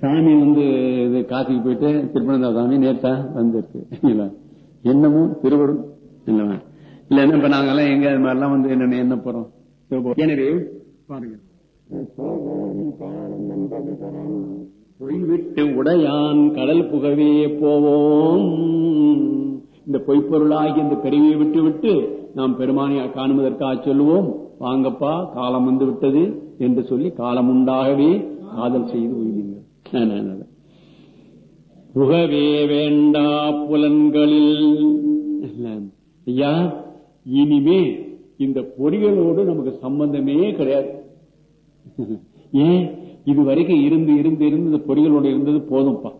சாமி வந்து இது காசிக்கு போயிட்டு திருப்பனந்தா சாமி நேத்தா வந்திருக்கு. இல்ல. என்னமும் திருவருள் இல்லவா இல்ல என்ன இப்ப நாங்கெல்லாம் எங்க அது மாதிரிலாம் வந்து என்ன என்ன போறோம்? எனவே பாருங்க. பொய்விட்டு உடையான் கடல் புகவே போவோம். இந்த பொய்ப்பொருளாகி இந்த பிறவியை விட்டு விட்டு நாம் பெருமானை காணுவதற்காக சொல்லுவோம். வாங்கப்பா காலம் வந்து விட்டது என்று சொல்லி காலம் உண்டாகவே காதல் செய்து புகவே வேண்டா புலன்களில். ஐயா இனிமே இந்த பொறிகளோடு நமக்கு சம்பந்தமே கிடையாது. ஏன்? இது வரைக்கும் இருந்து இருந்து இருந்து இந்த பொறிகளோடு இருந்தது போதும்ப்பா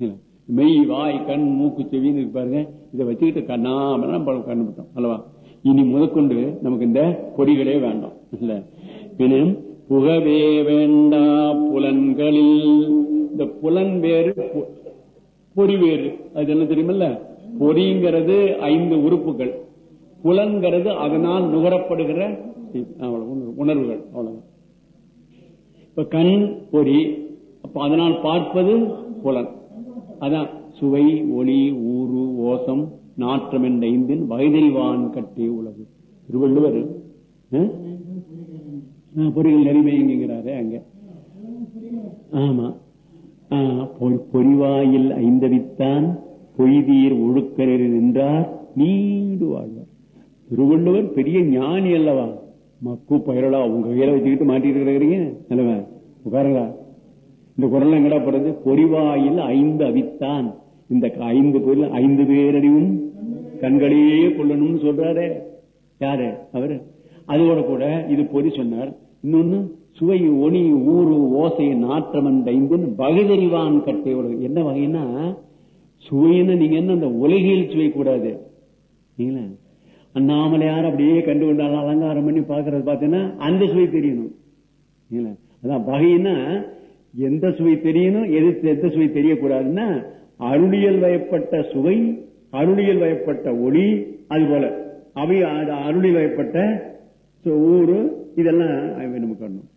மெய் வாய் கண் மூக்கு செவின்னு பாருங்க. இதை வச்சுக்கிட்டு கண்ணாம கண்டுபிட்டோம் அல்லவா? இனி முதற்கொண்டு நமக்கு இந்த பொறிகளே வேண்டாம். இல்ல. புகவே வேண்டா புலன்களில். இந்த புலன் வேறு பொறி வேறு. அது என்ன தெரியுமல்ல? பொறிங்கிறது ஐந்து உறுப்புகள். புலன்கிறது அதனால் நுகரப்படுகிற உணர்வுகள் அவ்வளவு. இப்ப கண் பொறி அப்ப அதனால் பார்ப்பது புலன். அதான் சுவை ஒளி ஊறு ஓசம் நாற்றம் என்ற ஐந்தின் வயதில்வான் கட்டி உலகு. திருவள்ளுவர் பொறிகள் நெறிமைங்கிறாரு அங்க. ஆமா. பொறிவாயில் ஐந்தவித்தான் பொய்தீர் ஒழுக்கரில் நின்றார் நீண்டு வாழ்வார். திருவள்ளுவர் பெரிய ஞானி அல்லவா? மக்கு பயிரலா உங்க கையில வச்சுக்கிட்டு மாட்டிட்டு இருக்கிறீங்க அல்லவா உட்காருங்களா இந்த குரல் எங்கடா போறது? பொறிவாயில் ஐந்து அவித்தான் இந்த ஐந்து பொருள் ஐந்து பேரறிவும் கண்களையே கொள்ளணும்னு சொல்றாரு. யாரு? அவரு. அதோட கூட இது பொறி சொன்னார். இன்னொன்னு சுவை ஒளி ஊறு ஓசை நாற்றமன் ஐந்து வகைதறிவான் கட்டை என்ன வகைன்னா சுவைன்னு நீங்க என்ன அந்த உலகில் சுவை கூடாது அண்ணாமலையார் அப்படியே கண்டு கொண்டாலும் அலங்காரம் பண்ணி பாக்குறது பாத்தீங்கன்னா அந்த சுவை தெரியணும். அதான் வகைன்னா எந்த சுவை தெரியணும் எது எந்த சுவை தெரியக்கூடாதுன்னா அருளியல் வயப்பட்ட சுவை அருளியல் வயப்பட்ட ஒளி அது போல அவை அருளியல் வயப்பட்ட ஊரு இதெல்லாம் நமக்கு வரணும்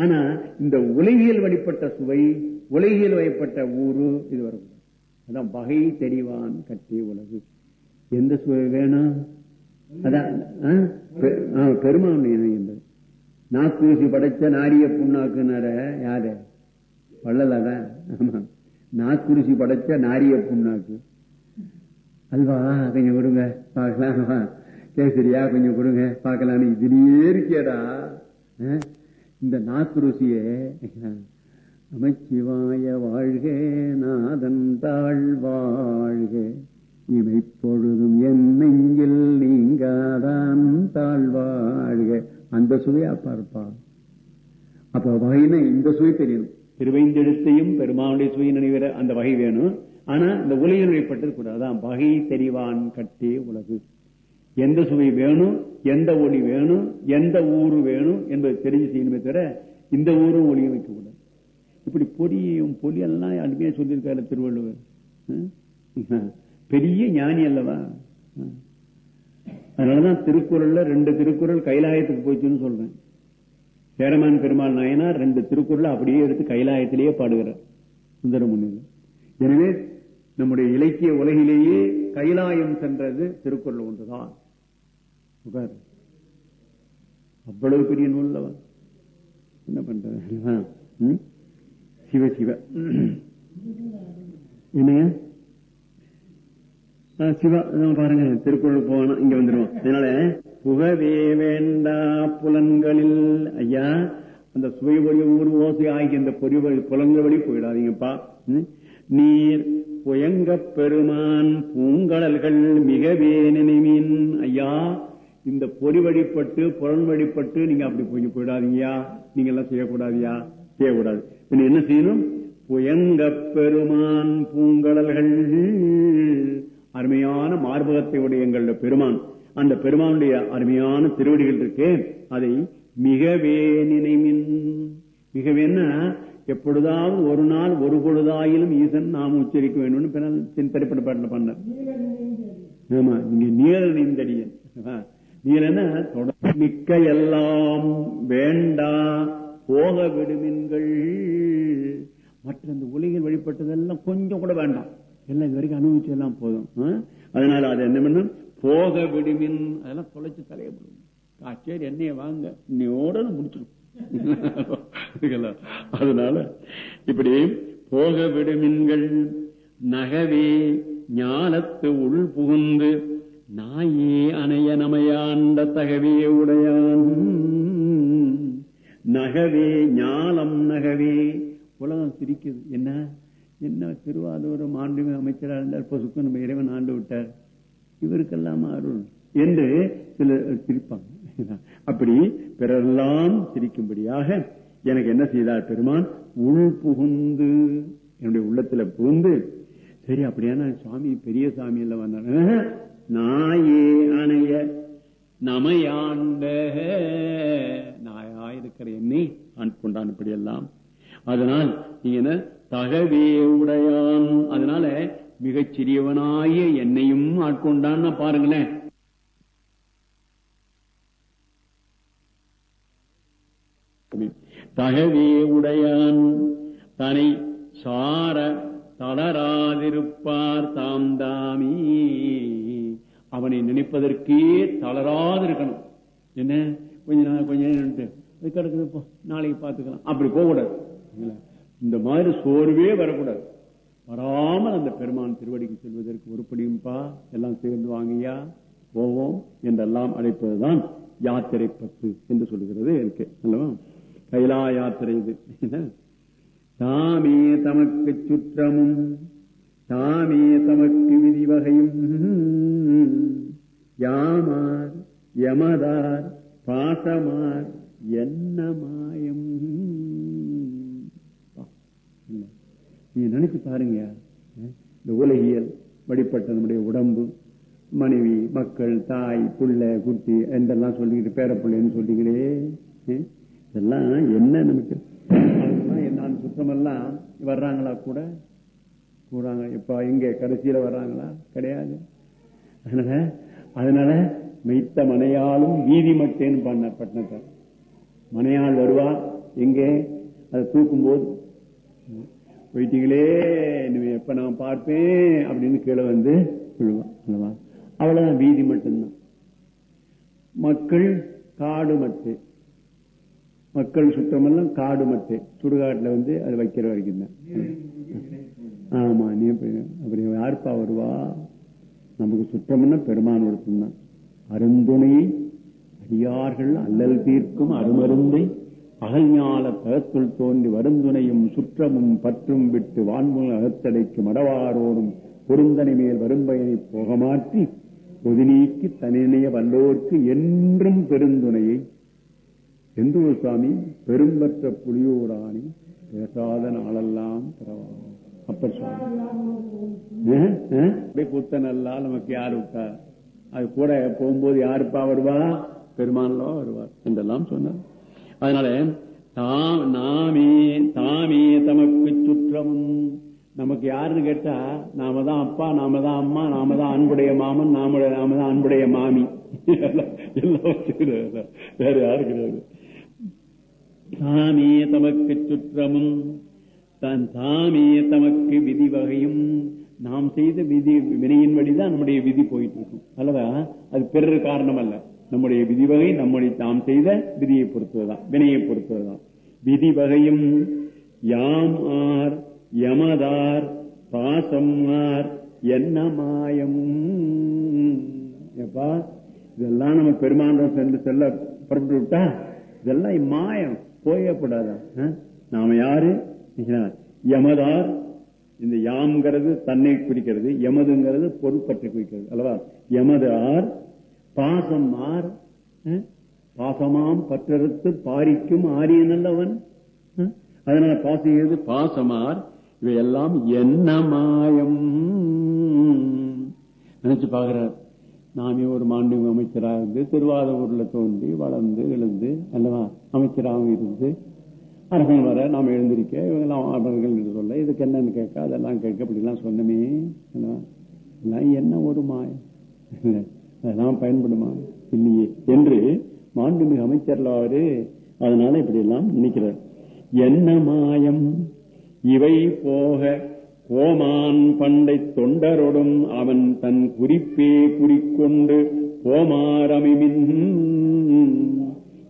ஆனா இந்த உலகியல் வழிபட்ட சுவை உலகியல் வழிபட்ட ஊரு இது வரும். அதான் வகை தெரிவான் கட்டிய உலகு. எந்த சுவை வேணும்? அதான் பெருமான் என்பது. நாக்கூசி படைச்ச நாரிய புண்ணாக்குனார யாரு? வள்ளலாதான் ஆமா. நாக்குரிசி படைச்ச நாரிய புண்ணாக்கு. அல்வா கொஞ்சம் கொடுங்க பார்க்கலாம். சரி சரியா? கொஞ்சம் கொடுங்க. பார்க்கலான்னு இதுலயே இருக்கேடா. இந்த நாக்குருசிய அமைச்சிவாய வாழ்க நாதன் தாழ் வாழ்க. இவை பொழுதும் என்னெங்கில் நீங்காதான் தாழ்வாழ்க அந்த சுவையா பார்ப்பா அப்ப வகைனா இந்த சுவை தெரியணும் திருவைந்தெழுத்தையும் பெருமானுடைய சுவை நினைவிற அந்த வகை வேணும். ஆனா இந்த உலகில் வழிபட்டது கூட அதான் வகை தெரிவான் கட்டே உலகு. எந்த சுவை வேணும் எந்த ஒளி வேணும் எந்த ஊரு வேணும் என்பதை தெரிஞ்சு செய்யணுமே தவிர இந்த ஊரும் ஒளியும் வைக்க கூடாது இப்படி பொடியும் பொலியெல்லாம் அருமையா சொல்லியிருக்காரு திருவள்ளுவர். பெரிய ஞானி அல்லவா? அதனாலதான் திருக்குறள்ல ரெண்டு திருக்குறள் கைலாயத்துக்கு போச்சுன்னு சொல்றேன். சேரமான் பெருமாள் நாயனார் ரெண்டு திருக்குறளை அப்படியே எடுத்து கைலாயத்திலேயே பாடுகிறார். சுந்தரமுனியில் எனவே நம்முடைய இலக்கிய உலகிலேயே கைலாயம் சென்றது திருக்குறள் ஒன்றுதான். அவ்வளவு பெரிய நூல்லவா? என்ன பண்றது? சிவ சிவ. என்னங்க? சிவா பாருங்க திருக்குறள் போனா இங்க வந்துருவோம். அதனால புகவே வேண்டா புலன்களில். ஐயா அந்த சுவை வழி ஊர் ஓசை ஆகிய இந்த பொறி வழி புலன்கள் வழி போயிடாதீங்கப்பா. நீர் புயங்க பெருமான் பூங்கடல்கள் மிகவே நினைவின் ஐயா இந்த பொறி வழிபட்டு புலன் வழிபட்டு நீங்க அப்படி கொஞ்சம் போயிடாதீங்கயா நீங்க எல்லாம் செய்யக்கூடாதியா செய்யக்கூடாது. பின்ன என்ன செய்யணும்? புயங்க பெருமான் பூங்கடல்கள். அருமையான மார்பகத்தை உடைய எங்களுடைய பெருமான். அந்த பெருமானுடைய அருமையான திருவடிகள் இருக்கு அதை மிகவே நினைமின். மிகவேன்னா எப்பொழுதாவது ஒரு நாள் ஒரு பொழுதாயிலும் ஈசன் நாம் உச்சரிக்க வேண்டும் திரைப்பட பாட்டில் பண்ணார். ஆமா நீங்க நீல நீந்தடியன் நீலன மிக்க எல்லாம் வேண்டா போக விடுமின்கள். மற்ற இந்த உலகில் வழிபட்டதெல்லாம் கொஞ்சம் கூட வேண்டாம். எல்லாம் இது வரைக்கும் அனுபவிச்சு எல்லாம் போதும் அதனால அது என்ன பண்ணும் போக விடுமின். அதெல்லாம் தொலைச்சு தலையப்படும் விடும் சரி என்னைய வாங்க. இன்னையோட முடிச்சிடும். அதனால இப்படி போக விடுமின்கள். நகவே ஞானத்து உள் புகுந்து நாயே அணைய நமையாண்ட தகவே உடையான். நகவே ஞாலம் நகவே. உலகம் சிரிக்குது. என்ன? என்ன திருவாதூரம் ஆண்டுமே அமைச்சராக இருந்தார். பொசுக்கு நம்ம இறைவன் ஆண்டு விட்டார். இவருக்கெல்லாம் அருள். என்று சிலர் சிரிப்பாங்க. அப்படி பிறரெல்லாம் சிரிக்கும்படியாக எனக்கு என்ன செய்தார் பெருமான்? உள் புகுந்து என்னுடைய உள்ளத்துல புகுந்து சரி அப்படியான சுவாமி பெரிய சாமி இல்ல வந்தாங்க நாயே அணைய நமையாண்ட. நாயா இருக்கிற என்னை ஆட்கொண்டான் இப்படி எல்லாம் அதனால் நீங்க என்ன தகவே உடையான். அதனால மிகச் சிறியவனாய என்னையும் ஆட்கொண்டான்னு பாருங்களேன். தகவே உடையான். தனை சார தளராதிருப்பார் தாந்தாமி அவனை நினைப்பதற்கே தளராது இருக்கணும் என்ன? கொஞ்ச நாள் கொஞ்ச நேரம் அது நாளைக்கு பார்த்துக்கலாம். அப்படி போகக்கூடாது. இந்த மாதிரி சோர்வே வரக்கூடாது. வராமல் அந்த பெருமான் திருவடிக்கு செல்வதற்கு உருப்படியும்பா? எல்லாம் சேர்ந்து வாங்கியா? போவோம் என்றெல்லாம் அழைப்பதுதான் யாத்திரை பத்து என்று சொல்லுகிறது இருக்கு அல்லவா? கைலா யாத்திரை இது தாமே தமக்கு சுற்றமும் தாமே தமக்கு விதி வகையும். யாமார் யமதார் பாசமார் என்ன? மாயம் நீ நினைச்சு பாருங்க. இந்த உலகியல் வழிபட்ட நம்முடைய உடம்பு மனைவி மக்கள் தாய் புள்ள குட்டி என்றெல்லாம் சொல்லிக்கிட்டு பேரப்பிள்ளைன்னு சொல்லிங்களே இதெல்லாம் என்ன நமக்கு? என்ன சுற்றமெல்லாம் வர்றாங்களா கூட? போறாங்க. இப்ப எங்க கடைசியில வர்றாங்களா? கிடையாது. அதனால அதனால மெய்த்த மனையாலும் வீதி மட்டேன்னு பண்ண பட்டினத்தை மனையால் வருவா எங்கே? அதை தூக்கும் போது போயிட்டீங்களே எப்ப நான் பார்ப்பேன்? அப்படின்னு கீழே வந்து விழுவான் அவ்வளவுதான் வீதி மட்டும்தான். மக்கள் காடு மட்டு. மக்கள் சுத்தமெல்லாம் காடு மட்டு. சுடுகாட்டுல வந்து அது வைக்கிற வரைக்கும் தான். ஆமா நீ அப்படி யாருப்பா வருவா? நமக்கு சுற்றம்னா பெருமான் ஒருத்தம் அருந்துணையை அடியார்கள் அல்லல் தீர்க்கும் அருமருந்தை அகல்ஞால தகத்துள் தோன்றி வருந்துணையும் சுற்றமும் பற்றும் விட்டு வான்முக அகத்தடைக்கும் அடவாரோடும் பொருந்தனை மேல் வரும்பயனை போக பொதுநீக்கி பொது வல்லோர்க்கு என்றும் பெருந்துணையை. எந்த ஒரு சுவாமி? பெரும்பற்ற புலியூராணி பேசாத நாளெல்லாம் பரவாயில்லை. அப்பர் சுவாமி புத்தன் எல்லாம் நமக்கு யார் விட்டா அது கூட போகும்போது யாருப்பா வருவா? பெருமானல்லா வருவார் என்றெல்லாம் சொன்னார். அதனால நாமே தாமே தமக்கு சுற்றமும் நமக்கு யாருன்னு கேட்டா நாம தான் அப்பா நாம தான் அம்மா நாம தான் அன்புடைய மாமன் நாம நாம தான் அன்புடைய மாமி. எல்லாம் வேற யாரு கிடையாது. தாமே தமக்கு சுற்றமும். தன் தாமே தமக்கு விதி வகையும். நாம் செய்த விதி வினையின் வழிதான் நம்முடைய விதி போயிட்டு இருக்கும் அல்லவா? அது பிறர் காரணம் அல்ல நம்முடைய விதி வகை நம்முடைய தாம் செய்த விதியை பொறுத்ததுதான் வினையை பொறுத்ததுதான். விதி வகையும் யாம் ஆர் யமதார் பாசம் ஆர் என்ன மாயம் எப்பா? இதெல்லாம் நம்ம பெருமாண்டம் சென்று செல்ல புறப்பட்டு விட்டா இதெல்லாம் மாயம் போயப்படாதா நாம யாரு? யமதார் இந்த யாம்ங்கிறது தன்னை குறிக்கிறது. எமதுங்கிறது பொருட்பற்றி குறிக்கிறது அல்லவா? எமது ஆர் பாசம் ஆர் பாசமாம் பற்றறுத்து பாரிக்கும் ஆரியன் அல்லவன் அதனால பாசிக்கிறது பாசமார் இவையெல்லாம் என்ன மாயம் நினைச்சு பாக்குறார் நாமே ஒரு மாண்பு அமைச்சராக இருந்து திருவாதூர்ல தோன்றி வளர்ந்து எழுந்து அல்லவா? அமைச்சராகவும் இருந்து அரசன் வர நாம் எழுந்திருக்க இவங்கெல்லாம் அவர்கள் என்று சொல்ல இதுக்கு என்னன்னு கேட்க அதெல்லாம் கேட்க அப்படிலாம் சொன்னமே எல்லாம் என்ன ஒரு மாயம் அதெல்லாம் பயன்படுமா? இல்லையே. என்று மாண்புமிகு அமைச்சர்ல அவரு அதனால இப்படி எல்லாம் நினைக்கிறார். என்ன மாயம்? இவை போக கோமான் பண்டை தொண்டரொடும் அவன் தன் குறிப்பே குறிக்கொண்டு கோமாரமிமின்.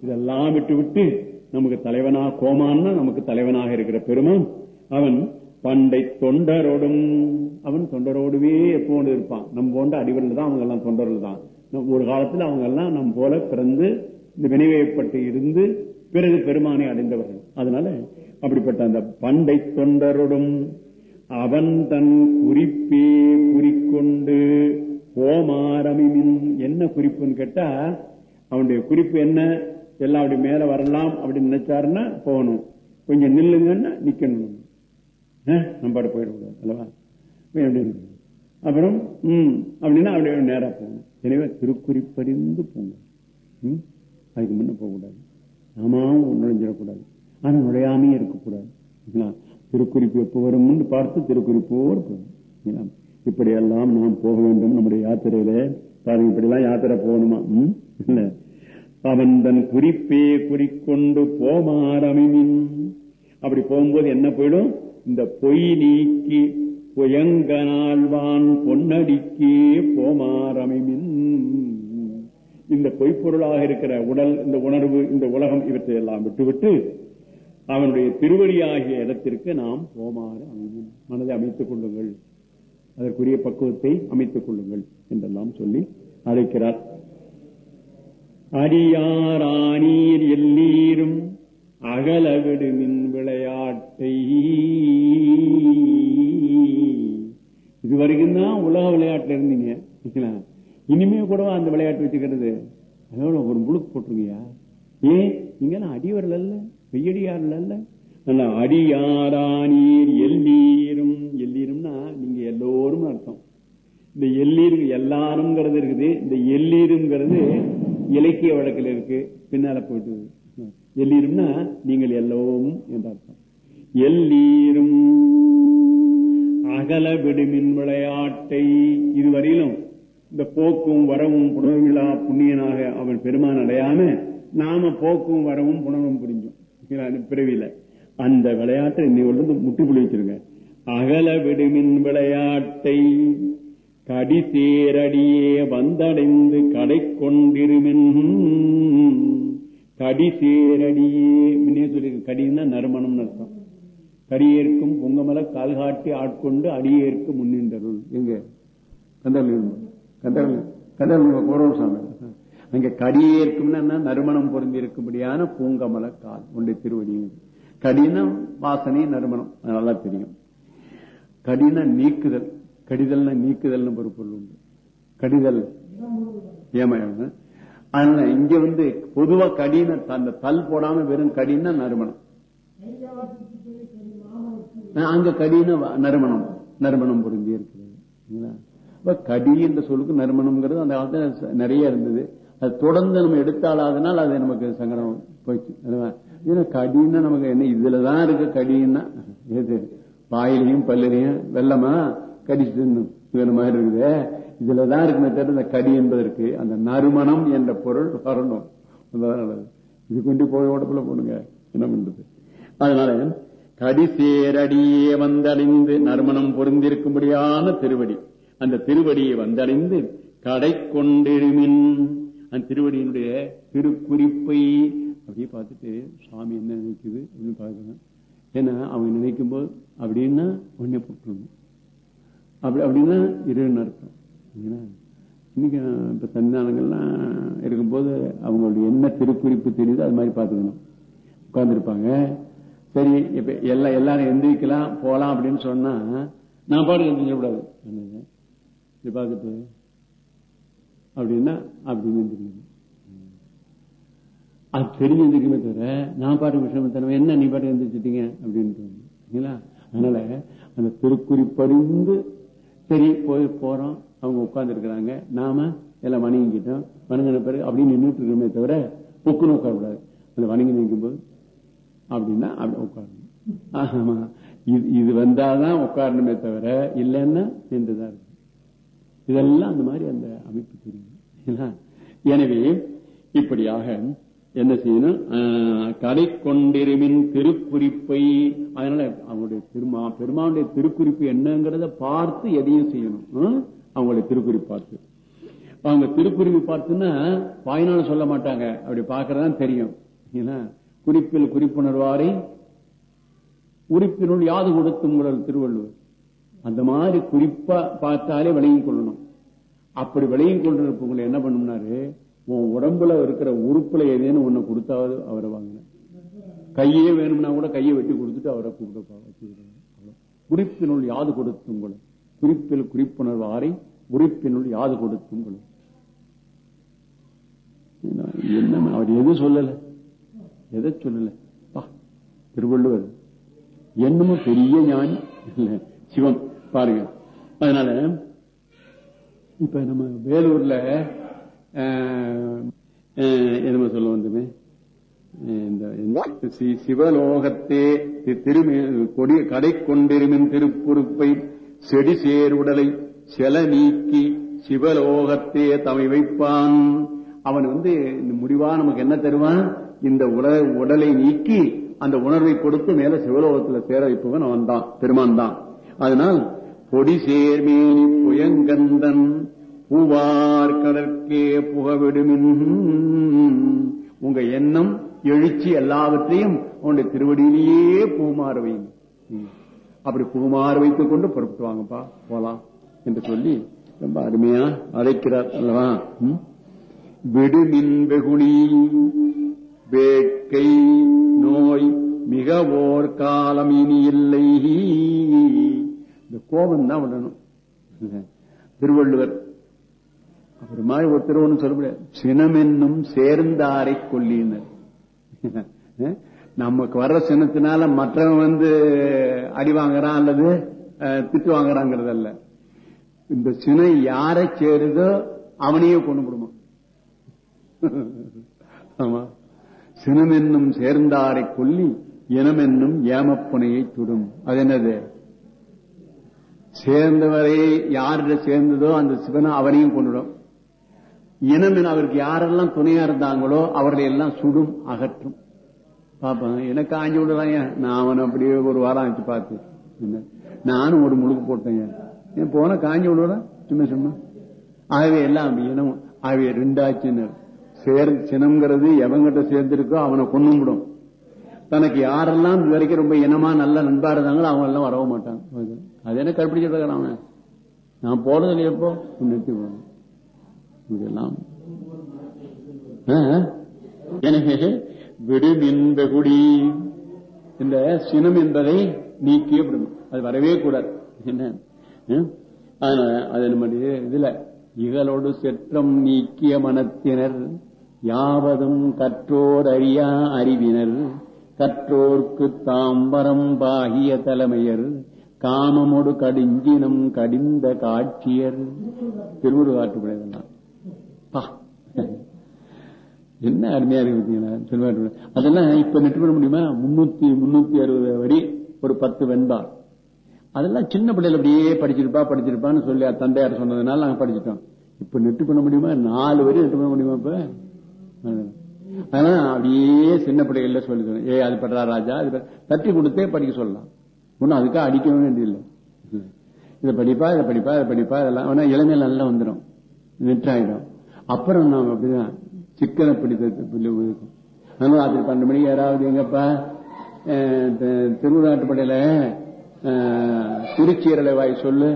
இதெல்லாம் விட்டு விட்டு நமக்கு தலைவனா கோமான்னா நமக்கு தலைவனாக இருக்கிற பெருமான் அவன் பண்டை தொண்டரோடும் அவன் தொண்டரோடுவே எப்போது இருப்பான். நம்ம போன்ற அடிவர்கள் தான் அவங்க எல்லாம் தொண்டர்கள் தான். ஒரு காலத்துல அவங்க எல்லாம் நம் போல பிறந்து இந்த வினைவேப்பட்டு இருந்து பிறகு பெருமானை அடைந்தவர்கள். அதனால அப்படிப்பட்ட அந்த பண்டை தொண்டரோடும் அவன் தன் குறிப்பே குறிக்கொண்டு ஓமாரமின் என்ன குறிப்புன்னு கேட்டா அவனுடைய குறிப்பு என்ன? எல்லாம் அப்படி மேல வரலாம் அப்படின்னு நினைச்சாருன்னா போகணும். கொஞ்சம் நில்லுங்கன்னா நிக்கணும். நம்பாடு போயிடக்கூடாது அல்லவா? அப்படி அப்புறம் ம் அப்படின்னா அப்படியே நேரா போகணும். எனவே திருக்குறிப்பறிந்து போங்க அதுக்கு முன்ன போகக்கூடாது. நாமாவும் நுழைஞ்சிடக்கூடாது ஆனா நுழையாமே இருக்கக்கூடாது. திருக்குறிப்பு எப்போ வரும்னு பார்த்து திருக்குறிப்போடு போகணும். இப்படியெல்லாம் நாம் போக வேண்டும் நம்முடைய யாத்திரையில. பாருங்க இப்படிலாம் யாத்திரை போகணுமா? உம் இல்ல. அவன் தன் குறிப்பே குறிக்கொண்டு போமாறமின் அப்படி போகும்போது என்ன போயிடும்? இந்த பொய் நீக்கி புயங்கனால்வான் பொன்னடிக்கே போமாறமின் இந்த பொய்ப்பொருளாக இருக்கிற உடல் இந்த உணர்வு இந்த உலகம் இவற்றை எல்லாம் விட்டுவிட்டு அவனுடைய திருவடியாகிய இடத்திற்கு நாம் போமாறு அமையும் மனதை அமைத்துக் கொள்ளுங்கள். அதற்குரிய பக்குவத்தை அமைத்துக் கொள்ளுங்கள் என்றெல்லாம் சொல்லி அழைக்கிறார். அடியாரானீர் எல்லீரும் அகலவிடு மின் விளையாட்டை இதுவரைக்கும் தான் உலக விளையாட்டுல இருந்தீங்க இனிமே கூடவா அந்த விளையாட்டு வச்சுக்கிறது. அதோட ஒரு முழுக்கு போட்டுருங்கயா ஏன்? நீங்க அடி அல்ல பெய்யடியார் அல்ல. அடியாரானீர் எல்லீரும் எல்லீரும்னா நீங்க எல்லோரும் அர்த்தம். இந்த எல்லீரும் எல்லாரும்ங்கிறது இருக்குது. இந்த எல்லீருங்கிறது இலக்கிய வழக்கில் இருக்கு பின்னால போயிட்டு எல்லீரும்னா நீங்கள் எல்லோரும் என்ற அர்த்தம். எல்லீரும் அகல விடுமின் விளையாட்டை இதுவரையிலும் இந்த போக்கும் வரவும் புணர்விழா புண்ணியனாக அவன் பெருமான் அடையாம நாம போக்கும் வரவும் புணர்வும் புரிஞ்சோம். பிறவியில. அந்த விளையாட்டை இன்னைக்கு முட்டுப்புள்ளி வச்சிருங்க அகல விடுமின் விளையாட்டை கடி சேரடியே வந்தடைந்து கடை கொண்டிருமின் கடி சேரடியே முன்னே சொல்லியிருக்கு. கடின்னா நறுமணம்னு அர்த்தம். கடியேற்கும் பொங்கமல கால்காட்டி ஆட்கொண்டு அடியேற்கு முன்னின்றருள் எங்க? கந்தர்கள் கந்தர்கள் கந்தர்கள் கோரவசாமி அங்க கடியேற்கும்னா நறுமணம் பொருந்தி இருக்கும்படியான பூங்கமல கால். உண்டு திருவடி கடின வாசனை நறுமணம். நல்லா தெரியும். கடின நீக்குதல். கடிதல்னா நீக்குதல்னு ஒரு பொருள் உண்டு. கடிதல். ஏமாயம். அதனால இங்க வந்து பொதுவா கடின அந்த தல் போடாம வெறும் கடின நறுமணம். அங்க கடின நறுமணம். நறுமணம் பொருந்தி இருக்கிறது கடி என்ற சொல்லுக்கு நறுமணம்ங்கிறது அந்த காலத்துல நிறைய இருந்தது. அது தொடர்ந்து நம்ம எடுத்தாலாதனால் அது நமக்கு சங்கடம் போயிடுச்சு. ஏன்னா கடின்னா நமக்கு என்ன இதுலதான் இருக்கு கடின்னா எது பாயிலையும் பல்லிலையும் வெள்ளமா? கடிச்சு வேற மாதிரி இருக்குது? இதுலதான் இருக்குமே தவிர இந்த கடி என்பதற்கு அந்த நறுமணம் என்ற பொருள் வரணும். இது கொண்டு போய் உடம்புல போடுங்க. என்ன பண்றது? அதனால கடி சேரடியே வந்தடைந்து நறுமணம் பொருந்திருக்கும்படியான திருவடி. அந்த திருவடியை வந்தடைந்து கடை கொண்டிருமின் அந்த திருவடியினுடைய திருக்குறிப்பை அப்படியே பார்த்துட்டு சாமி என்ன நினைக்குது? அப்படின்னு பார்க்கணும். ஏன்னா அவங்க நினைக்கும் போது அப்படின்னா உடனே போட்டுருணும் அப்படி அப்படின்னா இருன்னு அர்த்தம். இன்னைக்கு இப்ப சன்னிதானங்கள்லாம் இருக்கும்போது அவங்களுடைய என்ன திருக்குறிப்பு தெரியுதோ அது மாதிரி பாத்துக்கணும் உட்கார்ந்துருப்பாங்க. சரி இப்ப எல்லா எல்லாரும் எந்திரிக்கலாம் போலாம் அப்படின்னு சொன்னா நான் பாட்டு எந்திரிக்கக்கூடாது இப்படி பார்த்துட்டு அப்படின்னா அப்படின்னு தெரியும் அது தெரிஞ்சு எந்திரிக்குமே தவிர நான் பாட்டு விஷயம் தரவே என்ன நீ பாட்டு எந்திரிச்சிட்டீங்க? அப்படின்னு அதனால அந்த திருக்குறிப்பறிந்து சரி போய் போறோம். அவங்க உட்கார்ந்து இருக்கிறாங்க நாம எல்லாம் வணங்கிக்கிட்டோம். வணங்கின பிறகு அப்படின்னு நின்றுட்டு இருக்கோமே தவிர பொக்குன்னு உட்காரக்கூடாது. அந்த வணங்கி நிற்கும் போது அப்படின்னா அப்படி உட்காரணும். ஆமா. இது இது வந்தாதான் உட்காரணுமே தவிர இல்லைன்னா நின்றுதான் இருக்கும். இதெல்லாம் அந்த மாதிரி அந்த அமைப்பு தெரியும். எனவே இப்படியாக என்ன செய்யணும்? அஹ், கடை கொண்டிருமின் திருக்குறிப்பை அதனால அவங்களுடைய திருமா பெருமானுடைய திருக்குறிப்பு என்னங்கிறத பார்த்து எதையும் செய்யணும். அவங்களுடைய திருக்குறிப்பு பார்த்து. அவங்க திருக்குறிப்பு பார்த்துன்னா வாய்னால சொல்ல மாட்டாங்க. அப்படி பார்க்கறதான் தெரியும். ஏன்னா, குறிப்பில் குறிப்புணர்வாரை உறுப்பினுள் யாது கொடுத்தும் திருவள்ளுவர். அந்த மாதிரி குறிப்பா பார்த்தாலே விளங்கிக் கொள்ளணும். அப்படி விளங்கிக் கொண்டிருப்பவங்களை என்ன பண்ணும்னாரு? உன் உடம்புல இருக்கிற உறுப்புல ஏதேன்னு ஒண்ணு கொடுத்தாவது அவரை வாங்கினேன் கையே வேணும்னா கூட கையை வெட்டி கொடுத்துட்டு அவரை கூப்பிட்டு குறிப்பினுள் யாது கொடுத்தும் கூட குறிப்பில் குறிப்புணர்வு ஆரை உறுப்பினுள் யாது கொடுத்தும் கூட என்ன அவர் எது சொல்லல? எதை சொல்லல? திருவள்ளுவர். என்னமோ பெரிய ஞானி. இல்ல, சிவம். பாருங்க. அதனால இப்ப நம்ம வேலூர்ல என்னமோ சொல்ல வந்தமே. இந்த சிவலோகத்தே திருமே கொடி கடை கொண்டிருமின் திருப்புறுப்பை செடி சேருடலை செல நீக்கி சிவலோகத்தே தமை வைப்பான். அவன் வந்து இந்த முடிவா நமக்கு என்ன தருவான்? இந்த உட உடலை நீக்கி அந்த உணர்வை கொடுத்து மேல சிவலோகத்துல சேர வைப்பவன் அவன் தான் பெருமான் தான் அதனால் பொடி சேர்மேனி புயங்கந்தன் பூவார் கடற்கே புகவிடுமின். உங்க எண்ணம் எழுச்சி எல்லாவற்றையும் உன்னுடைய திருவடியிலேயே பூமாறு வைங்க அப்படி பூமாறு வைத்துக் கொண்டு புறப்பட்டு வாங்கப்பா போலாம் என்று சொல்லி ரொம்ப அருமையா அழைக்கிறார் அல்லவா? விடுமின் வெகுளி வேட்கை நோய் மிக ஓர் காலம் இனி இல்லை. இந்த கோபம் தான் விடணும். திருவள்ளுவர் ஒரு மாதிரி ஒருத்தர் ஒண்ணு சொல்ல முடியாது. சினமென்னும் சேர்ந்தாரை கொல்லினர். நமக்கு வர்ற சினத்தினால மற்றவன் வந்து அடி வாங்குறான் அல்லது திட்டு வாங்குறாங்கிறது அல்ல இந்த சினம் யாரை சேருதோ அவனையே கொண்டு விடுமா ஆமா. சினமென்னும் சேர்ந்தாரை கொல்லி இனமென்னும் ஏமப்புனையை துடும். அது என்னது? சேர்ந்தவரை யாரிட சேர்ந்ததோ அந்த சிவனை அவனையும் கொண்டுடும். இனம் அவருக்கு யாரெல்லாம் துணையா இருந்தாங்களோ அவர்களை எல்லாம் சுடும் அகற்றும். பாப்பேன் எனக்கு ஆஞ்சி விடுறாங்க ஏன் நான் அவனை அப்படியே ஒரு வாரம் ஆச்சு பார்த்து. நானும் ஒரு முழுக்கு போட்டேன். ஏன். போன காஞ்சி விடுறேன் சும்மா சும்மா ஆகவே எல்லாம் இனமும் ஆகவே ரெண்டாச்சுன்னு சேர் சினம்ங்கிறது எவங்கிட்ட சேர்ந்திருக்கோ அவனை கொன்னுவிடும் தனக்கு யாரெல்லாம் இது வரைக்கும் ரொம்ப இனமா நல்ல நண்பா இருந்தாங்களோ அவங்க எல்லாம் வரவும் மாட்டாங்க. அது என்ன கற்பிடிச்சிட்டு அவன்? நான் போறது எப்போ நிறுத்தி விடணும் இதெல்லாம். ஆ? எனவே விடுமின் குடி இந்த சினம் என்பதை நீக்கியே விடணும். அது வரவே கூடாது. என்ன? அது நம்முடைய இதுல இகலோடு செற்றம் நீக்கிய மனத்தினர் யாவதும் கற்றோர் அறியா அறிவினர். கற்றோர்க்கு தாம்பரம் பாகிய தலைமையர் காமமோடு கடிஞ்சினம் கடிந்த காட்சியர். திருவுருவாற்றுப்படையதெல்லாம் பா. என்ன அருமையா இருக்கு திருவாரூர். அதெல்லாம் இப்ப நெட்டு பண்ண முடியுமா? முன்னூத்தி முன்னூத்தி அறுபது வரி ஒரு பத்து வெண்பா அதெல்லாம் சின்ன பிள்ளைகள் அப்படியே படிச்சிருப்பா படிச்சிருப்பான்னு சொல்லி தந்தையார் சொன்னதுனால நாங்க படிச்சிட்டோம். இப்ப நெட்டு பண்ண முடியுமா? நாலு வரி நெட்டு பண்ண முடியுமா இப்ப? அதெல்லாம் அப்படியே சின்ன பிள்ளைகள்ல சொல்லி தரேன். ஏ அது படுறா ராஜா அது தட்டி கொடுத்தே படிக்க சொல்லலாம். ஒன்னும் அதுக்காக அடிக்க வேண்டியதில்லை. இதை படிப்பா இதை படிப்பா இதை படிப்பா இதெல்லாம். ஆனா இளமையில நல்லா வந்துடும் நெட்டாயிடும் அப்புறம் நாம் அப்படிதான் சிக்கனை பிடித்தது பிள்ளை ராத்திரி பன்னெண்டு மணிக்கு யாராவது எங்கப்பா திருவிழாட்டுப்படையில திருச்சீரலை வாய் சொல்லு.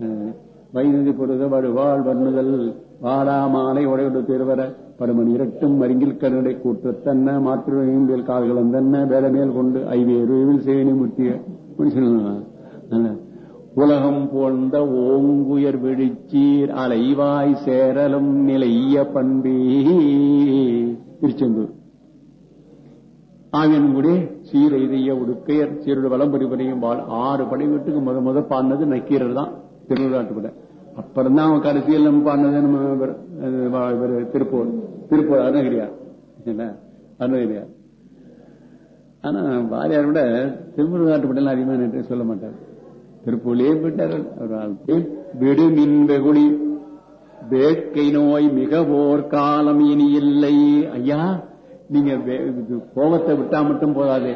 அஹ், வைநதி பொருத வடுவாள் வண்ணுதல் வாடா மாலை திருவர படுமணி இரட்டும் மருங்கில் கருணை கூற்றத்தன்ன மாற்றுவேல் கால்களம் தன்ன வேலமேல் கொண்டு ஐவேறு சேனி முட்டிய அதனால உலகம் போன்ற ஓங்குயர் விழிச்சீர் அலைவாய் சேரலும் நிலைய பண்பே. திருச்செந்தூர். ஆவியன்குடி சீரைதைய உடுக்கையர் சீருடைய வளம்பரி படையும் வாழ் ஆறு படை வீட்டுக்கு முத முத பாடினது நக்கீரர் தான் திருவிழாட்டு அப்புறம் தான் அவன் கடைசியில் நம்ம பாடினது நம்ம திருப்பூர் திருப்பூர் அருணகிரியார். என்ன? அருணகிரியார். ஆனா வாரியார் விட திருமுருகாட்டு படையெல்லாம் நேற்று சொல்ல மாட்டார். திருப்பூர்லயே விட்டார்கள் அவர் விடு மின் வெகுளி வேட்கை நோய் மிக ஓர் காலம் இனி இல்லை. ஐயா நீங்க வே- கோபத்தை விட்டா மட்டும் போதாது.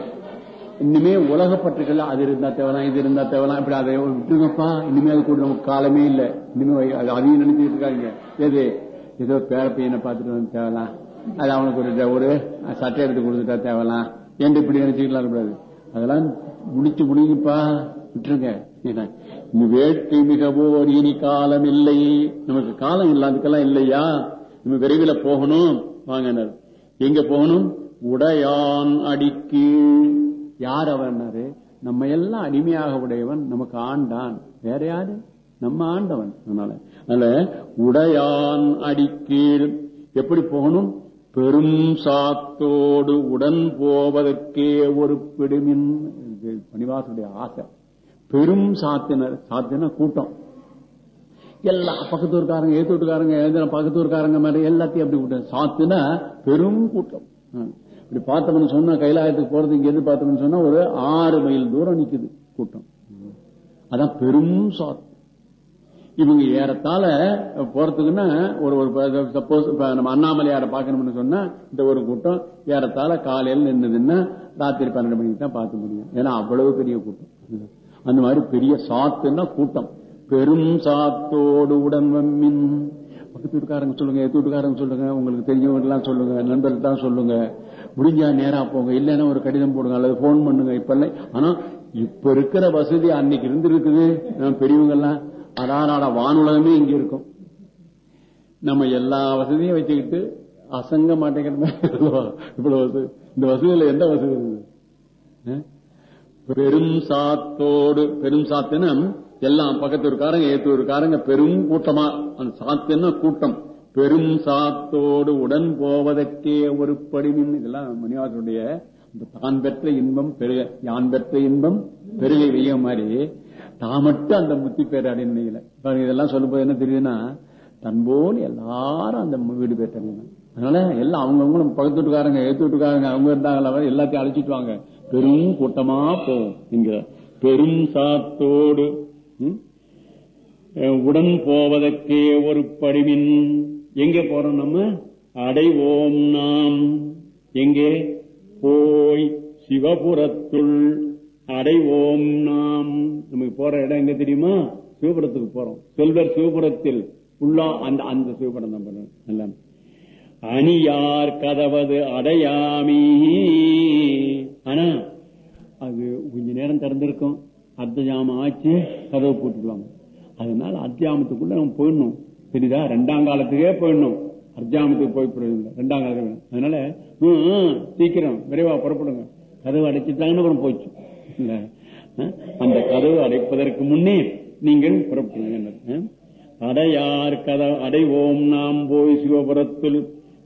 இனிமே உலக பற்றுகள் அது இருந்தா தேவலாம் இது இருந்தா தேவலாம் இப்படி அதை விட்டுருங்கப்பா. இனிமே அது கூட நமக்கு காலமே இல்லை. இனிமே அதையும் நினைச்சிட்டு இருக்காங்க எது? ஏதோ பேர பையனை பார்த்துட்டு வந்து தேவலாம். அது அவனுக்கு ஒரு ஒரு சட்டை எடுத்து கொடுத்துட்டா தேவலாம். என்று இப்படி நினைச்சுக்கலாம் இருக்கக்கூடாது அதெல்லாம் முடிச்சு முடியுப்பா விட்டுருங்க. வேட்கை மிகவோர் இனி காலம் இல்லை. நமக்கு காலம் இல்லாததுக்கெல்லாம் இல்லையா? நம்ம விரைவில் போகணும். வாங்கினார் எங்க போகணும்? உடையான் அடிக்கு. யார் அவன்னாரு நம்ம எல்லாம் அடிமையாக உடையவன் நமக்கு ஆண்டான். வேற யாரு? நம்ம ஆண்டவன். அதனால அதனால உடையான் அடிக்கீழ் எப்படி போகணும்? பெரும் சாத்தோடு உடன் போவதற்கே ஒரு பிடிமின் இது பணிவாசனுடைய ஆசை. பெரும் சாத்தினர் சாத்தின கூட்டம். எல்லா பக்கத்தூர்காரங்க ஏத்தூட்டுக்காரங்க பக்கத்தூர்காரங்க மாதிரி எல்லாத்தையும் அப்படி கூட்டம். சாத்துனா பெரும் கூட்டம். இப்படி பார்த்தோம்னு சொன்னா கைலாயத்துக்கு போறது இங்க இருந்து பார்த்தோம்னு சொன்னா ஒரு ஆறு மைல் தூரம் நிக்குது கூட்டம். அதான் பெரும் சாத்து இவங்க ஏறத்தால போறதுக்குன்னா ஒரு ஒரு சப்போஸ் நம்ம அண்ணாமலையாரை பார்க்கணும்னு சொன்னா இந்த ஒரு கூட்டம் ஏறத்தால காலையில் நின்றுதுன்னா ராத்திரி பன்னெண்டு மணிக்கு தான் பார்க்க முடியும். ஏன்னா அவ்வளவு பெரிய கூட்டம். அந்த மாதிரி பெரிய சாத்துன்னா கூட்டம். பெரும் சாத்தோடு உடன் வம்மின். பக்கத்து வீட்டுக்காரங்க சொல்லுங்க எத்து வீட்டுக்காரங்க சொல்லுங்க உங்களுக்கு தெரிஞ்சவங்கலாம் சொல்லுங்க நண்பர்கள் தான் சொல்லுங்க. முடிஞ்சா நேரா போங்க இல்லைன்னா ஒரு கடிதம் போடுங்க அல்லது போன் பண்ணுங்க இப்ப இல்லை ஆனா இப்ப இருக்கிற வசதி அன்னைக்கு இருந்திருக்குது. நம்ம பெரியவங்க எல்லாம் அடாராட வானுலகமே இங்க இருக்கும். நம்ம எல்லா வசதியும் வச்சுக்கிட்டு அசங்க மாட்டேங்கிறது இவ்வளவு இந்த வசதியில எந்த வசதி இருக்குது? பெரும் சாத்தோடு பெரும் சாத்துன்னா எல்லாம் பக்கத்தூர்காரங்க ஏத்தூர்காரங்க பெரும் கூட்டமா. அந்த சாத்துன்னா கூட்டம். பெரும் சாத்தோடு உடன் போவதற்கே ஒரு படிமின் இதெல்லாம் மணிவாசனுடைய இந்த தான் பெற்ற இன்பம் பெருக யான் பெற்ற இன்பம் பெருகை வெய்ய மாதிரி. தான் மட்டும் அந்த முத்தி பேர் அடையல இதெல்லாம் சொல்லும்போது என்ன தெரியுதுன்னா தன்போல் எல்லாரும் அந்த வீடு பேர் அதனால எல்லாம் அவங்கவுங்களும் பக்கத்து வீட்டுக்காரங்க ஏத்து வீட்டுக்காரங்க அவங்க இருந்தாங்களா எல்லாத்தையும் அழைச்சிட்டு வாங்க. பெரும் கூட்டமா போகும் என்கிறார் பெரும் சாத்தோடு உடன் போவதற்கே ஒரு படிமின் எங்க போறோம் நம்ம? அடைவோம் நாம். எங்கே? போய் சிவபுரத்துள் அடைவோம் நாம். நமக்கு போற இடம் எங்க தெரியுமா? சிவபுரத்துக்கு போறோம். செல்வர் சிவபுரத்தில் உள்ளா அந்த அந்த சிவபுரம் தான் பண்ணுவோம் அணியார் கதவது அடையாமி. ஆனா அது கொஞ்ச நேரம் திறந்திருக்கும். அர்த்த ஆச்சு கதவை போட்டுடுவாங்க. அதனால அத்தியாமத்துக்குள்ள நம்ம போயிடணும். சரிதா ரெண்டாம் காலத்துக்கே போயிடணும். அர்ஜாமத்துக்கு போய் பிரயோஜனம் ரெண்டாம் காலத்துக்கு அதனால சீக்கிரம் விரைவா புறப்படுங்க. கதவு அடைச்சிட்டாங்கன்னு அப்புறம் போச்சு. இல்ல அந்த கதவு அடைப்பதற்கு முன்னே நீங்கள் புறப்படுங்க. அடையார் கதவு அடைவோம். நாம் போய் சிவபுரத்தில்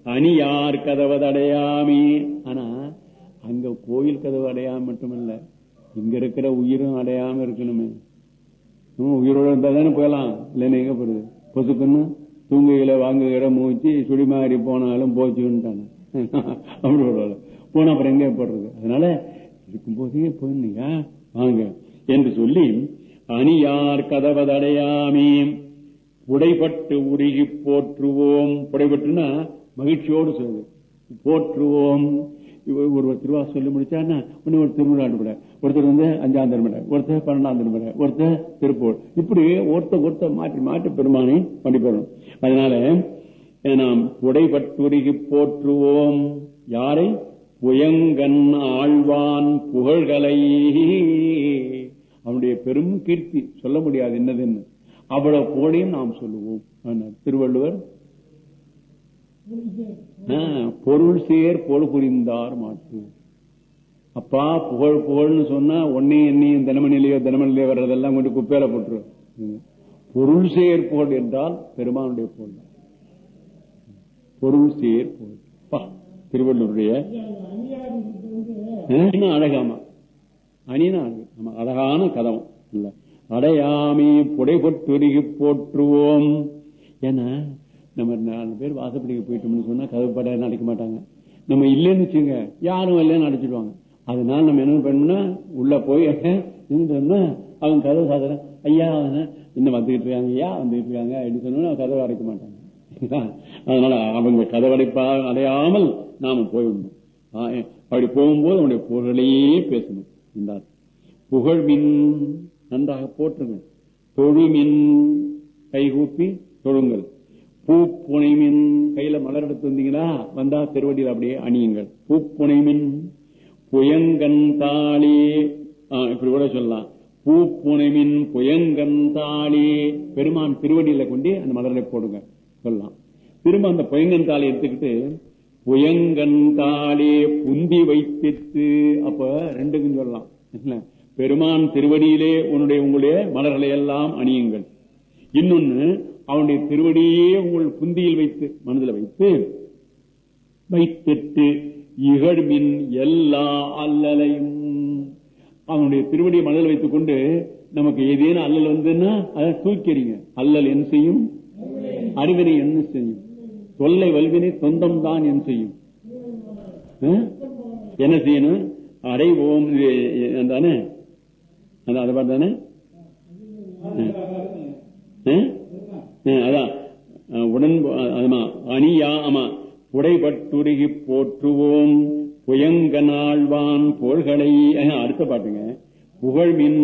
அணியார் கதவு அடையாமே ஆனா அங்க கோயில் கதவு அடையாம மட்டுமல்ல இங்க இருக்கிற உயிரும் அடையாம இருக்கணுமே. உயிரோட இருந்தா தானே போயலாம் இல்லைன்னு எங்க போறது? பொசுக்குன்னு தூங்குகையில வாங்குகிற மூச்சு சுடிமாறி போனாலும் போச்சுன்ட்டாங்க. அப்படி ஒரு போனா அப்புறம் எங்க போடுறது அதனால இருக்கும்போதே போயிருந்தீங்க வாங்க. என்று சொல்லி அணியார் கதவதடையாமே புடைபட்டு உருகி போற்றுவோம். புடைபட்டுனா மகிழ்ச்சியோடு சொல்லுது போற்றுவோம். ஒருவர் திருவா சொல்லி முடிச்சாருன்னா இன்னும் ஒரு திருவிழாண்டு விட ஒருத்தர் வந்து அஞ்சாம் திருமண ஒருத்தர் பன்னெண்டாம் திருமண ஒருத்தர் திருப்பூர். இப்படி ஒருத்தர் ஒருத்தர் மாற்றி மாற்றி பெருமானை பெறணும் அதனால நாம் உடைபட்டுருகி போற்றுவோம். யாரை? புயங்கன் ஆழ்வான் புகழ்களை. அவனுடைய பெரும் கீர்த்தி சொல்ல முடியாது என்னதுன்னு அவ்வளவு புகழையும் நாம் சொல்லுவோம். திருவள்ளுவர் பொருள் சேர் பொருள் புரிந்தார் மாட்டு அப்பா புகழ் புகழ்னு சொன்னா ஒன்னையும் என்னையும் தினமணிலேயோ தினமணிலேயோ வர்றதெல்லாம் கொண்டு குப்பையில போட்டுரு. பொருள் சேர் புகழ் என்றால் பெருமானுடைய புகழ். பொருள் சேர் புகழ். திருவள்ளூருடைய அழகாமா அணினா அழகு. ஆமா, அழகான கதவம் இல்ல. அடையாமே புடைபொட்டுருகி போற்றுவோம். ஏன்னா நம்ம நாலு பேர் வாசப்படிக்கு போயிட்டோம்னு சொன்னா கதவு அடைக்க மாட்டாங்க. நம்ம இல்லைன்னு வச்சுங்க யாரும் இல்லைன்னு அடைச்சிடுவாங்க. அதனால நம்ம என்ன பண்ணணும்னா உள்ள போய் இருந்தோம்னா அவங்க கதவு சாதனை ஐயா இன்னும் வந்துகிட்டு இருக்காங்க? ஐயா வந்துகிட்டு இருக்காங்க. அப்படின்னு சொன்னா கதவை அடைக்க மாட்டாங்க. அதனால அவங்க கதவடைப்பா அடையாமல் நாம போயிடணும் அப்படி போகும்போது அவனுடைய புகழையே பேசணும். என்றார் புகழ்மின் நன்றாக போற்றுங்க தொழுமின் கைகூப்பி தொழுங்கள். பூப்புனைமின். கையில மலர் எடுத்து வந்தீங்களா வந்தா திருவடியில் அப்படியே அணியுங்கள். பூப்புனைமின். புயங்கன் தாளே. இப்படி கூட சொல்லலாம். பூப்புனைமின் புயங்கன் தாளே. பெருமான் திருவடியில கொண்டு அந்த மலரை போடுங்க. சொல்லலாம். திரும்ப அந்த புயங்கன் தாளை எடுத்துக்கிட்டு புயங்கன் தாளே புந்தி வைத்திட்டு. அப்ப ரெண்டுக்கும் சொல்லலாம். பெருமான் திருவடியிலே உன்னுடைய உங்களுடைய மலர்களை எல்லாம் அணியுங்கள். இன்னொன்னு அவனுடைய திருவடியே உங்கள் புந்தியில் வைத்து மனதில் வைத்து வைத்திட்டு இகழ்மின் எல்லா அல்லலையும். அவனுடைய திருவடியை மனதில் வைத்துக் கொண்டு நமக்கு ஏதேனும் அல்லல் வந்ததுன்னா அதை தூக்கிறீங்க அல்லல் என்ன செய்யும்? அறிவினை என்ன செய்யும்? தொல்லை வல்வினை சொந்தம் தான் என்ன செய்யும். ஆ? என்ன செய்யணும்? அடைவோம் தானே அதை பார்த்தானே? அதான். உடன் ஆமா அணியா ஆமா. உடைபட்டுருகி போற்றுவோம். புயங்க நாழ்வான் போர்களை அடுத்த பாட்டுங்க. புகழ்மின்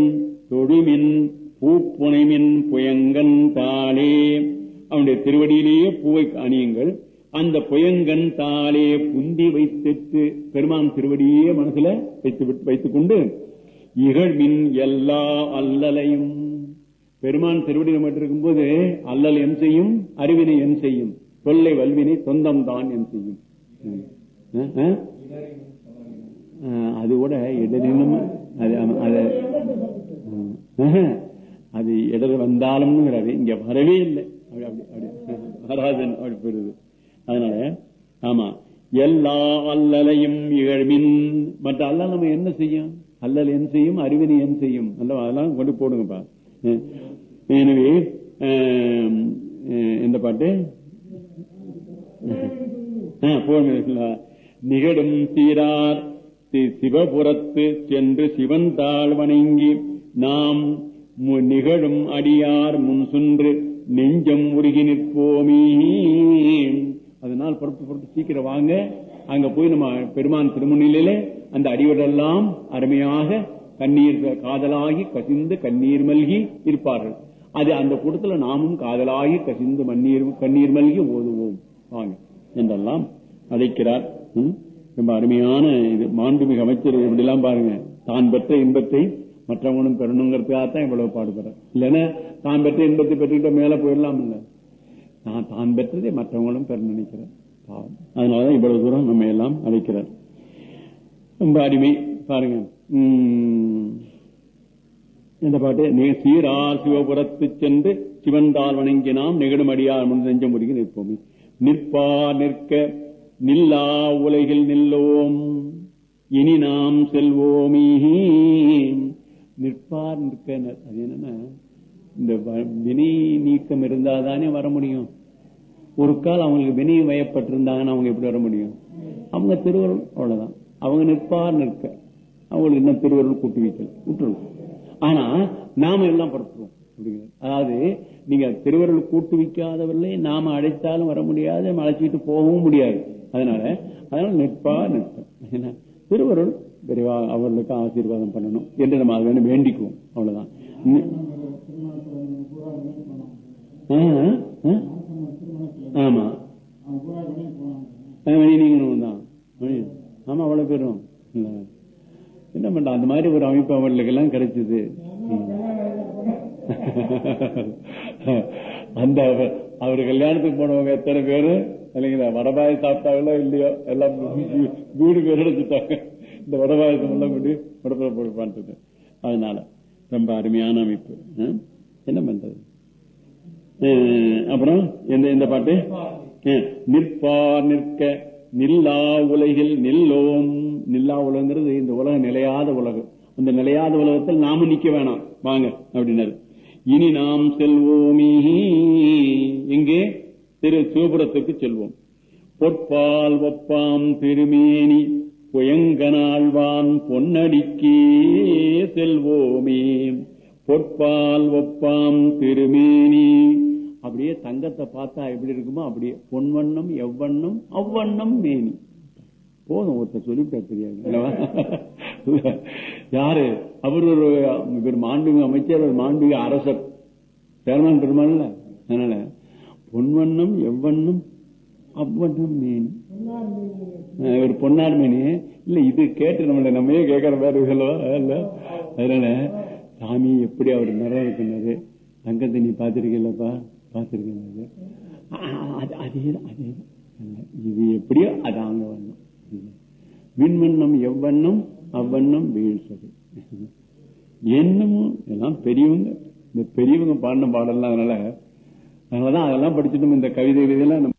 தொழுமின் பூப்புனைமின் புயங்கன் தாளே. அவனுடைய திருவடியிலேயே பூவை அணியுங்கள். அந்த புயங்கன் தாளே புந்தி வைத்திட்டு பெருமான் திருவடியே மனசுல வைத்து வைத்துக் கொண்டு இகழ்மின் எல்லா அல்லலையும் பெருமான் திருவடியில் மட்டும் போது அல்லல் எம் செய்யும் அறிவினை எம் செய்யும். தொல்லை வல்வினை சொந்தம் தான் எம் செய்யும். அது கூட இடரினும் அது இடர் வந்தாலும் இங்க வரவே இல்லை. அப்படி அப்படி அதனால ஆமா. எல்லா அல்லலையும் இகழ்மின் மற்ற அல்லல் நம்ம என்ன செய்யும்? அல்லல் என் செய்யும் அறிவினை என் செய்யும். அல்ல அதெல்லாம் கொண்டு போடுங்கப்பா. எனவே அஹ், இந்த பாட்டு? ஆ, நிகழும் சீரார் சி- சிவபுரத்து சென்று சிவன் தாழ் வணங்கி நாம் மு- நிகழும் அடியார் முன் சுன்று நெஞ்சம் உருகி நிற்போமே. அதனால் பொறுப்பு பொறுப்பு சீக்கிரம் வாங்க. அங்க போய் நம்ம பெருமான் திருமணிலே அந்த அடியோடெல்லாம் அருமையாக கண்ணீர் காதலாகி கசிந்து கண்ணீர் மல்கி இருப்பார்கள். அது அந்த கூட்டத்துல நாமும் காதலாகி கசிந்து மண்ணீர் கண்ணீர் மல்கி ஓதுவோம். வாங்க என்றெல்லாம் அழைக்கிறார். ரொம்ப அருமையான இது. மாண்புமிகு அமைச்சர் இப்படிலாம் பாருங்க. தான் பெற்ற இன்பத்தை மற்றவங்களும் பெறணுங்கிறதுக்காகத்தான் இவ்வளவு பாடுபடுறேன் இல்லைன்னா தான் பெற்ற இன்பத்தை பெற்றுக்கிட்ட மேல போயிடலாம் இல்ல நான் தான் பெற்றதை மற்றவங்களும் பெற நினைக்கிறேன் பாவம். அதனாலதான் இவ்வளவு தூரம் நம்ம எல்லாம் அழைக்கிறார். ரொம்ப அருமை. பாருங்க. இந்த பாட்டு சீரார் சிவபுரத்து சென்று சிவந்தால் வணங்கி நாம் நெகிடுமடியார் முன் நெஞ்சம் முருகி நிற்போமே. நிற்பார் நிற்க நில்லா உலகில் நில்லோம். இனி நாம் செல்வோமீ. நிற்பார் நிற்க அது என்னன்னா இந்த வ- வினை நீக்கம் இருந்தாதானே வர முடியும். ஒரு கால் அவங்களுக்கு வினை வயப்பட்டிருந்தாங்கன்னா அவங்க எப்படி வர முடியும்? அவங்க திருவருள் அவ்வளவுதான். அவங்க நிற்பார் நிற்க. அவங்களுக்கு இன்னும் திருவருள் கூட்டி வைக்கல விட்டுருவோம் ஆனா நாம எல்லாம் படுத்துவோம் அதாவது நீங்க திருவருள் கூட்டு வைக்காதவர்களே நாம அழைத்தாலும் வர முடியாது நம்ம அழைச்சிட்டு போகவும் முடியாது. அதனால அதனால நிற்பா நிற்போம் திருவருள் விரைவா அவர்களுக்கு ஆசீர்வாதம் பண்ணணும் என்று நம்ம அதை வேண்டி வேண்டிக்குவோம். அவ்வளவுதான். ஆமா. ஆ, தான். ஆமா அவ்வளவு பேரும். இல்ல. என்ன பண்ற அந்த மாதிரி ஒரு அமைப்பு அவர்களுக்கெல்லாம் கிடைச்சது. அந்த அவரு கல்யாணத்துக்கு போனவங்க எத்தனை பேரு? இல்லைங்களா வடபாய சாப்பிட்டாங்களோ இல்லையோ எல்லாம் வீடு பேர் எடுத்துட்டாங்க இந்த வடபாயத்தை எல்லாம் கொண்டு வடப்புற போட்டு அதனால ரொம்ப அருமையான அமைப்பு. என்ன பண்றது? அப்புறம் இந்த இந்த பாட்டு? நிற்பார் நிற்க நில்லா உலகில் நில்லோம். நில்லா உலகங்கிறது இந்த உலகம் நிலையாத உலகம் அந்த நிலையாத உலகத்தில் நாம நிக்க வேணாம். வாங்க அப்படின்னாரு. இனி நாம் செல்வோமே. இங்கே திரு சிவபுரத்துக்கு செல்வோம். பொற்பால் ஒப்பாம் திருமேனி புயங்கனாழ்வான் பொன்னடிக்கே செல்வோமே. பொற்பால் ஒப்பாம் திருமேனி அப்படியே தங்கத்தை பார்த்தா எப்படி இருக்குமோ அப்படியே பொன்வண்ணம் எவ்வண்ணம் அவ்வண்ணம் மேனி. போதும் ஒருத்தர் சொல்லிவிட்டா தெரியாது. யாரு? அவர் ஒரு மாண்புமிகு அமைச்சர் ஒரு மாண்புமிகு அரசர். சேர்மான் பெருமாள் அதனால பொன்வண்ணம் எவ்வண்ணம் அவ்வண்ணம் மீன். ஒரு பொன்னார் மேனி. இல்ல இது கேட்டு நம்மள நம்மையே கேட்கற மாதிரி இல்ல? அதனால சாமி எப்படி அவர் நிறம் இருக்குனாரு தங்கத்தை நீ பாத்திருக்கீங்களப்பா பாத்திருக்கீங்க அதே அதே இது எப்படியோ அது அங்க வண்ணம் விண்வண்ணம் எவ்வண்ணம் அவ்வண்ணம் வீழ்ச்சது என்னமோ எல்லாம் பெரியவங்க. இந்த பெரியவங்க பாடின பாடலாம் அதனால அதனாலதான் அதெல்லாம் படிச்சுட்டு இந்த கவிதை இதெல்லாம்